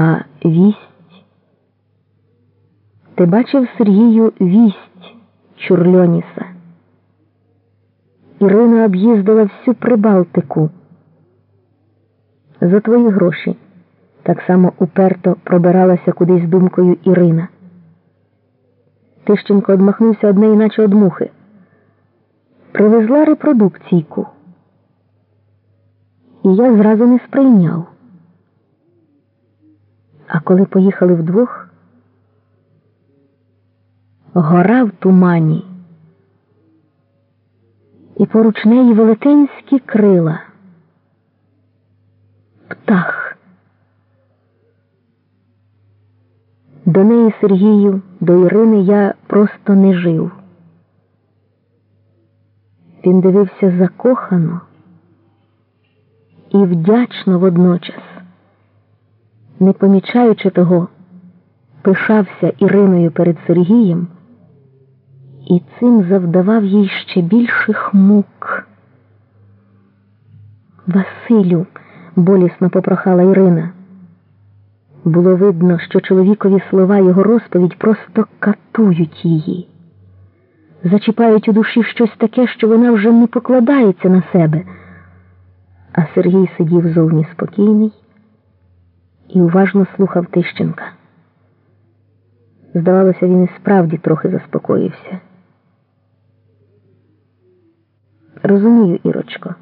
а вість. Ти бачив Сергію вість Чурльоніса. Ірина об'їздила всю Прибалтику. За твої гроші так само уперто пробиралася кудись думкою Ірина. Тищенко одмахнувся одне іначе од мухи. Привезла репродукційку. І я зразу не сприйняв. А коли поїхали вдвох, гора в тумані, і поруч неї велетенські крила, птах. До неї Сергію, до Ірини я просто не жив. Він дивився закохано і вдячно водночас не помічаючи того, пишався Іриною перед Сергієм і цим завдавав їй ще більших мук. Василю, болісно попрохала Ірина. Було видно, що чоловікові слова його розповідь просто катують її, зачіпають у душі щось таке, що вона вже не покладається на себе. А Сергій сидів зовні спокійний і уважно слухав Тищенка. Здавалося, він і справді трохи заспокоївся. Розумію, Ірочко.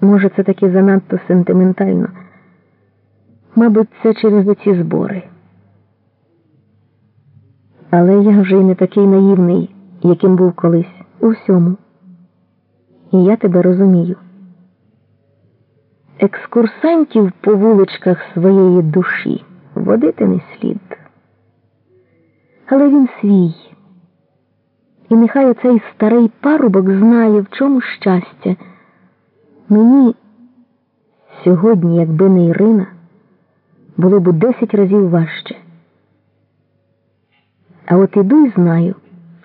Може, це таки занадто сентиментально. Мабуть, це через оці збори. Але я вже й не такий наївний, яким був колись у всьому. І я тебе розумію екскурсантів по вуличках своєї душі водити не слід. Але він свій. І нехай оцей старий парубок знає, в чому щастя. Мені сьогодні, якби не Ірина, було б десять разів важче. А от іду і знаю,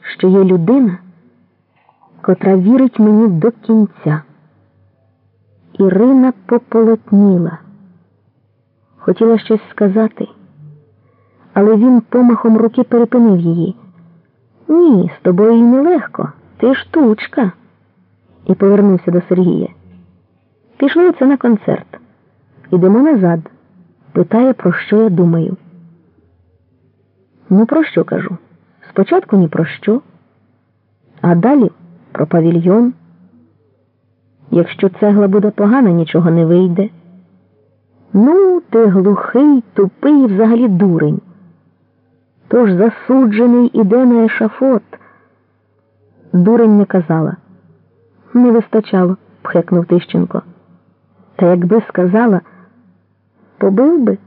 що є людина, котра вірить мені до кінця. Ірина пополотніла. Хотіла щось сказати, але він помахом руки перепинив її. Ні, з тобою й нелегко. Ти штучка. І повернувся до Сергія. Пішли оце на концерт. Ідемо назад. Питає, про що я думаю. Ну, про що кажу? Спочатку ні про що, а далі про павільйон. Якщо цегла буде погана, нічого не вийде. Ну, ти глухий, тупий і взагалі дурень. Тож засуджений іде на ешафот. Дурень не казала. Не вистачало, пхекнув Тищенко. Та якби сказала, побив би.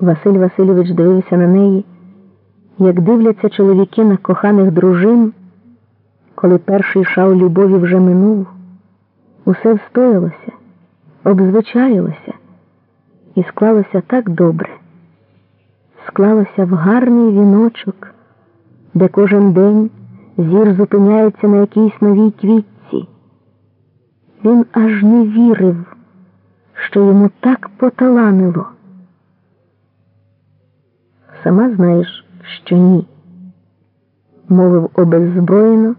Василь Васильович дивився на неї, як дивляться чоловіки на коханих дружин коли перший шал любові вже минув, усе встоялося, обзвичаїлося і склалося так добре, склалося в гарний віночок, де кожен день зір зупиняється на якійсь новій квітці. Він аж не вірив, що йому так поталанило. Сама знаєш, що ні, мовив обеззброєно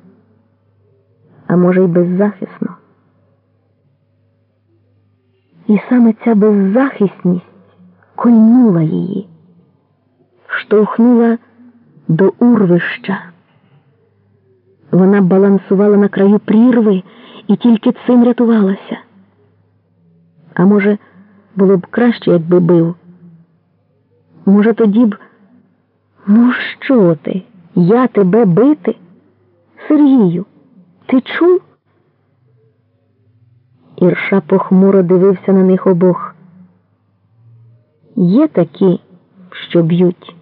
а може, й беззахисно. І саме ця беззахисність кольнула її, штовхнула до урвища. Вона балансувала на краю прірви і тільки цим рятувалася. А може, було б краще, якби бив. Може, тоді б, ну що ти? Я тебе бити? Сергію? Ти чув? Ірша похмуро дивився на них обох. Є такі, що б'ють.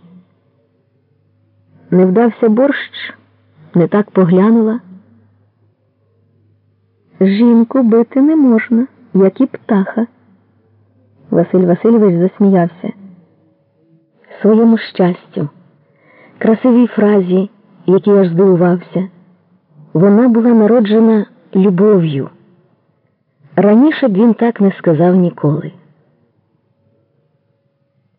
Не вдався борщ, не так поглянула. Жінку бити не можна, як і птаха. Василь Васильович засміявся. Своєму щастю, красивій фразі, якій аж здивувався. Вона була народжена любов'ю. Раніше б він так не сказав ніколи.